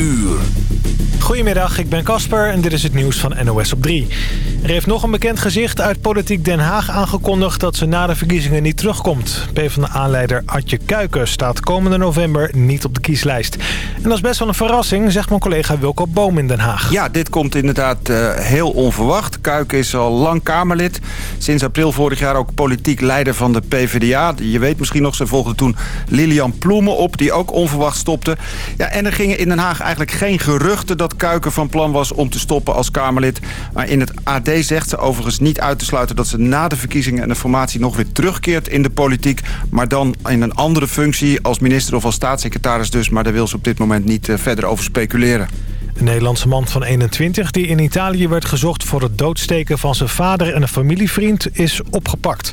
uur. Goedemiddag, ik ben Casper en dit is het nieuws van NOS op 3. Er heeft nog een bekend gezicht uit Politiek Den Haag aangekondigd... dat ze na de verkiezingen niet terugkomt. PvdA-leider Adje Kuiken staat komende november niet op de kieslijst. En dat is best wel een verrassing, zegt mijn collega Wilco Boom in Den Haag. Ja, dit komt inderdaad uh, heel onverwacht. Kuiken is al lang Kamerlid. Sinds april vorig jaar ook politiek leider van de PvdA. Je weet misschien nog, ze volgde toen Lilian Ploemen op... die ook onverwacht stopte. Ja, en er gingen in Den Haag eigenlijk geen geruchten... dat Kuiken van plan was om te stoppen als Kamerlid. Maar in het AD zegt ze overigens niet uit te sluiten... dat ze na de verkiezingen en de formatie nog weer terugkeert in de politiek. Maar dan in een andere functie als minister of als staatssecretaris dus. Maar daar wil ze op dit moment niet uh, verder over speculeren. Een Nederlandse man van 21 die in Italië werd gezocht voor het doodsteken van zijn vader en een familievriend is opgepakt.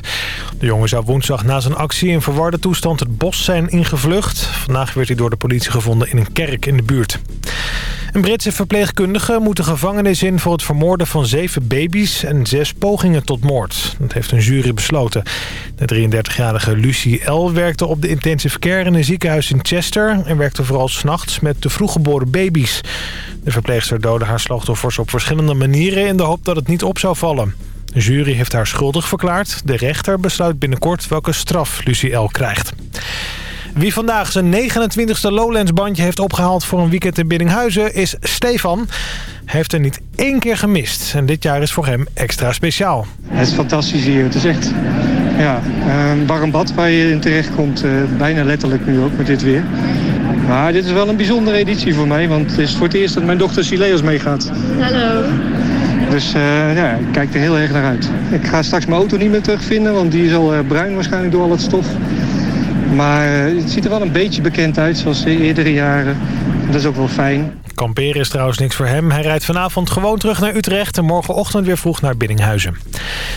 De jongen zou woensdag na zijn actie in verwarde toestand het bos zijn ingevlucht. Vandaag werd hij door de politie gevonden in een kerk in de buurt. Een Britse verpleegkundige moet de gevangenis in voor het vermoorden van zeven baby's en zes pogingen tot moord. Dat heeft een jury besloten. De 33-jarige Lucie L. werkte op de intensive care in een ziekenhuis in Chester... en werkte vooral s'nachts met de vroeggeboren baby's. De verpleegster doodde haar slachtoffers op verschillende manieren... in de hoop dat het niet op zou vallen. De jury heeft haar schuldig verklaard. De rechter besluit binnenkort welke straf Lucie L. krijgt. Wie vandaag zijn 29e Lowlands bandje heeft opgehaald voor een weekend in Biddinghuizen is Stefan. Heeft er niet één keer gemist. En dit jaar is voor hem extra speciaal. Het is fantastisch hier. Het is echt ja, een warm bad waar je in terecht komt. Uh, bijna letterlijk nu ook met dit weer. Maar dit is wel een bijzondere editie voor mij. Want het is voor het eerst dat mijn dochter Sileos meegaat. Hallo. Dus uh, ja, ik kijk er heel erg naar uit. Ik ga straks mijn auto niet meer terugvinden. Want die is al uh, bruin waarschijnlijk door al het stof. Maar eh, het ziet er wel een beetje bekend uit, zoals de eerdere jaren. Dat is ook wel fijn. Kamperen is trouwens niks voor hem. Hij rijdt vanavond gewoon terug naar Utrecht... en morgenochtend weer vroeg naar Biddinghuizen.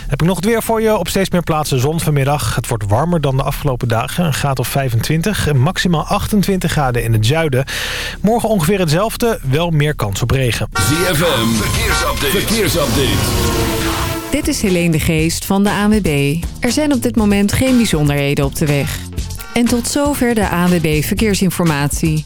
Heb ik nog het weer voor je. Op steeds meer plaatsen zon vanmiddag. Het wordt warmer dan de afgelopen dagen. Een graad of 25 en maximaal 28 graden in het zuiden. Morgen ongeveer hetzelfde, wel meer kans op regen. ZFM, verkeersupdate. verkeersupdate. Dit is Helene de Geest van de ANWB. Er zijn op dit moment geen bijzonderheden op de weg. En tot zover de ANWB Verkeersinformatie.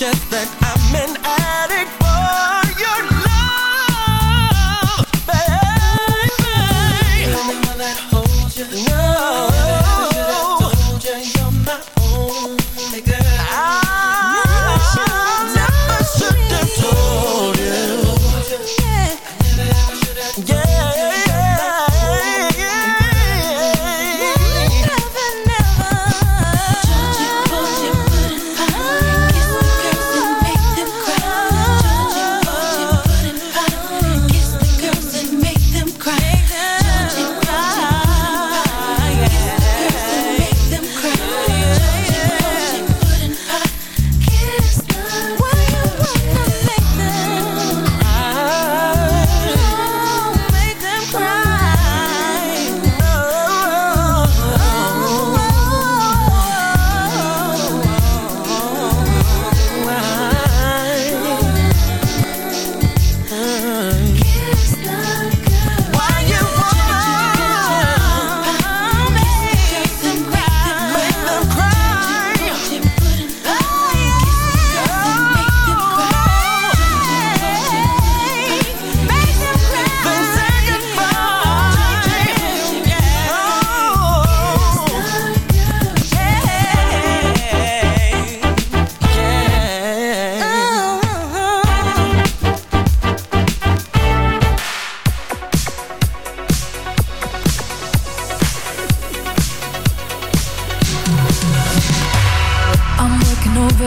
just that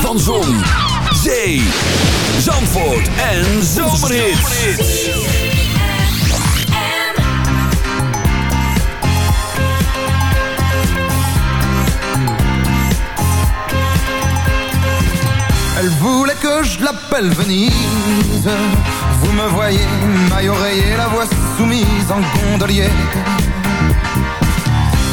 Van Zon, Zee. Elle voulait que je l'appelle Venise. Vous me voyez, maille oreiller, la voix soumise en gondolier.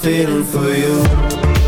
feeling for you.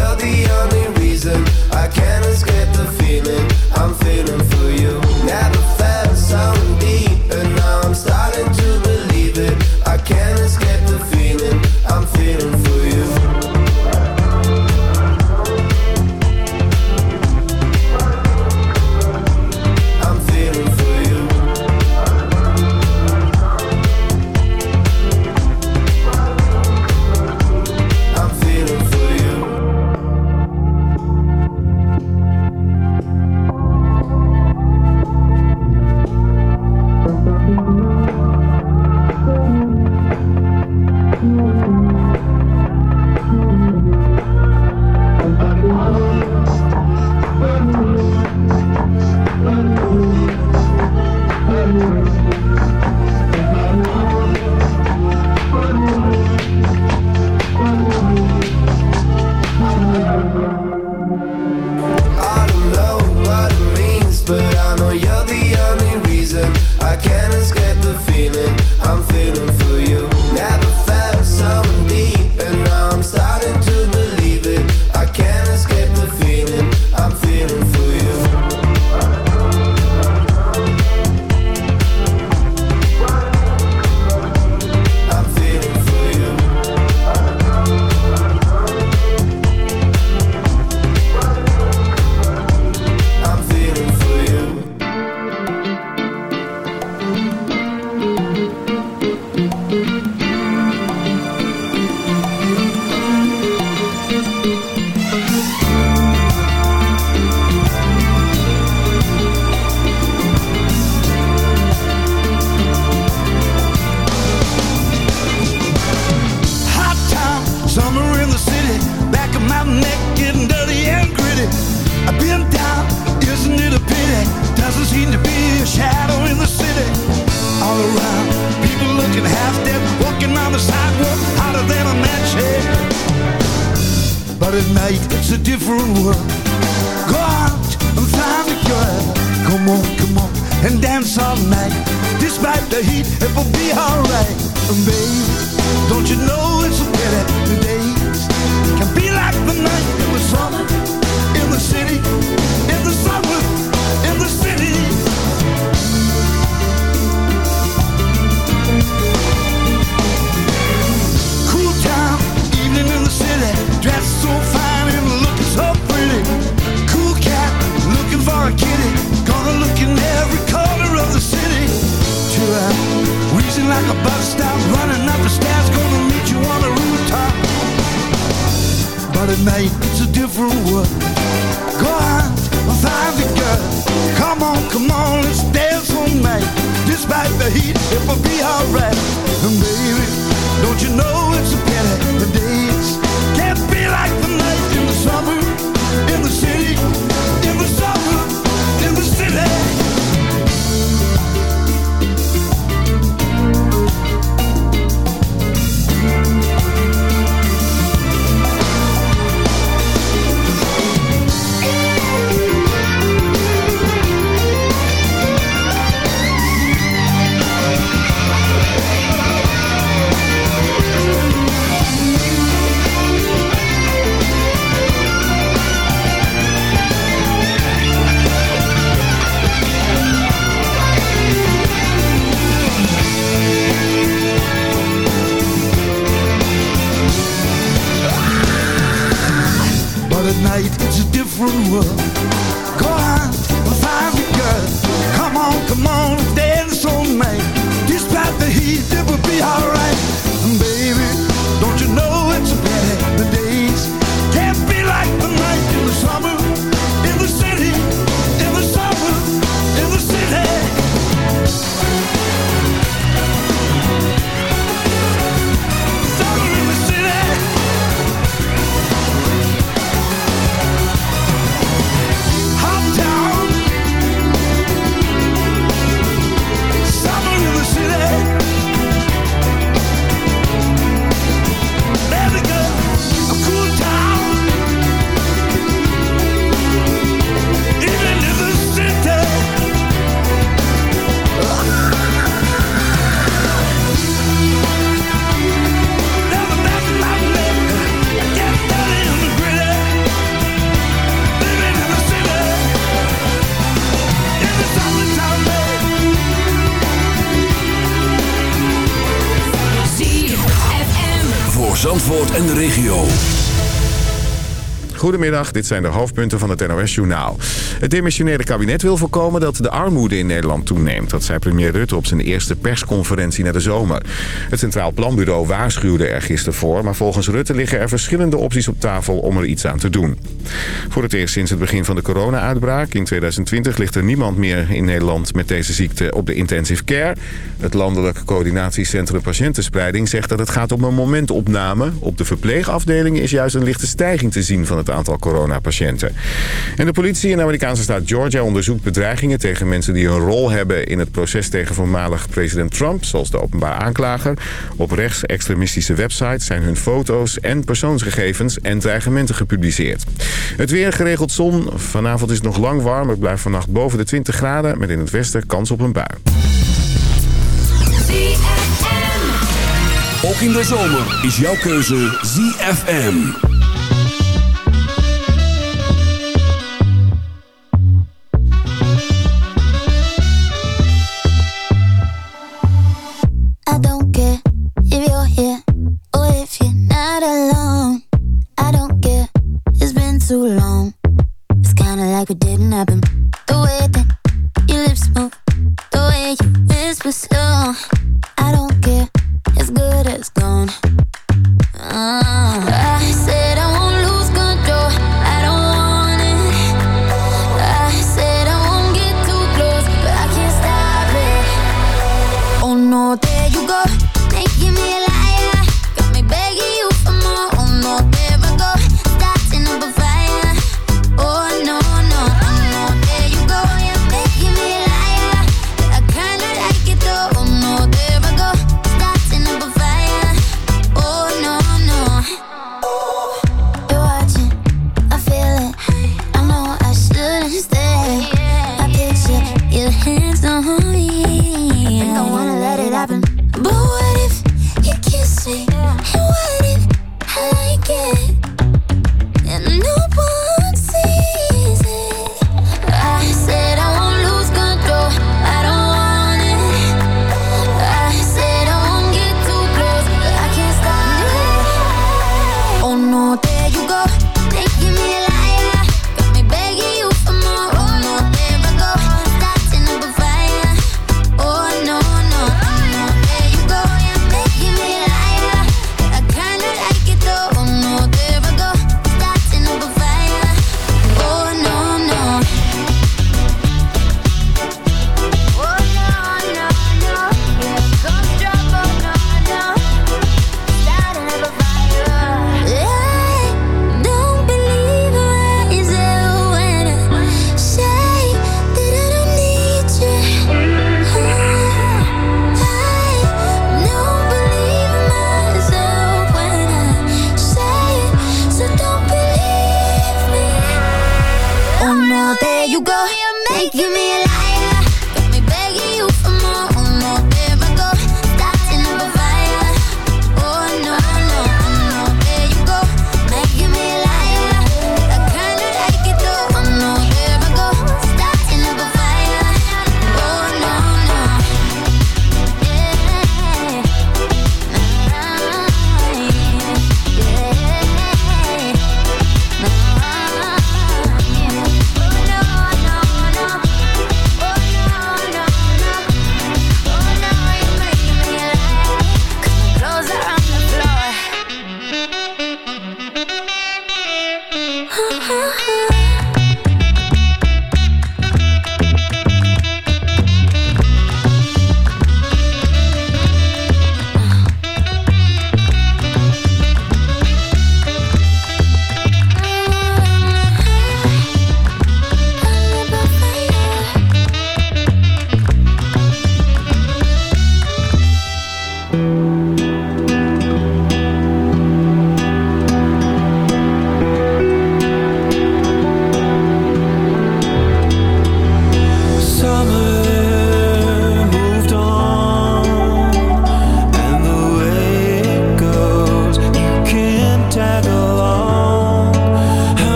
Goedemiddag, dit zijn de hoofdpunten van het NOS-journaal. Het demissionaire kabinet wil voorkomen dat de armoede in Nederland toeneemt. Dat zei premier Rutte op zijn eerste persconferentie na de zomer. Het Centraal Planbureau waarschuwde er gisteren voor... maar volgens Rutte liggen er verschillende opties op tafel om er iets aan te doen. Voor het eerst sinds het begin van de corona-uitbraak in 2020... ligt er niemand meer in Nederland met deze ziekte op de intensive care. Het Landelijk Coördinatiecentrum Patiëntenspreiding zegt dat het gaat om een momentopname. Op de verpleegafdelingen is juist een lichte stijging te zien van het aantal coronapatiënten. En de politie in de Amerikaanse staat Georgia onderzoekt bedreigingen tegen mensen die een rol hebben in het proces tegen voormalig president Trump, zoals de openbaar aanklager. Op rechtsextremistische websites zijn hun foto's en persoonsgegevens en dreigementen gepubliceerd. Het weer geregeld zon. Vanavond is het nog lang warm. Het blijft vannacht boven de 20 graden met in het westen kans op een bui. Ook in de zomer is jouw keuze ZFM. Like it didn't happen. The way that your lips move, the way you whisper slow.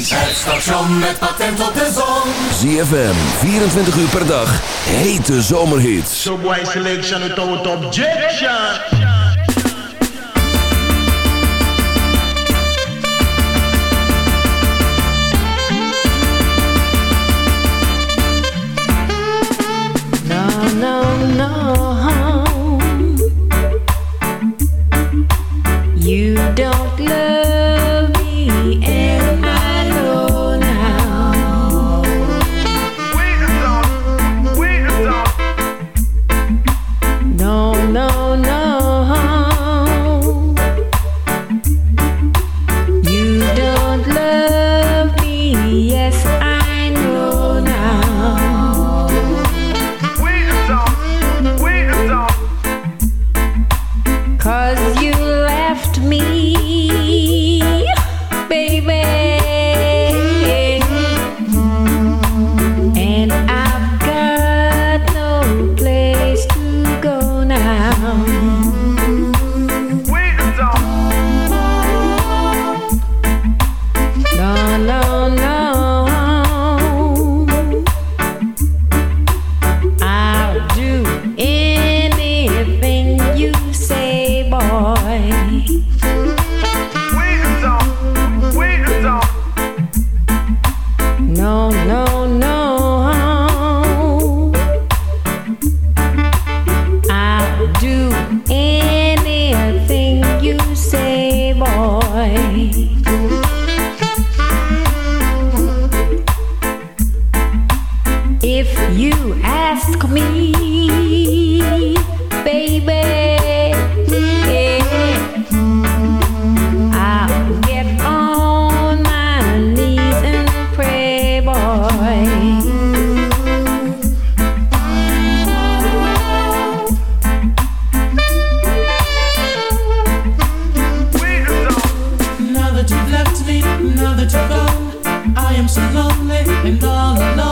tijd. Het station met patent op de zon. ZFM, 24 uur per dag, hete zomerhits. Subway selection without objection. so lonely and all alone.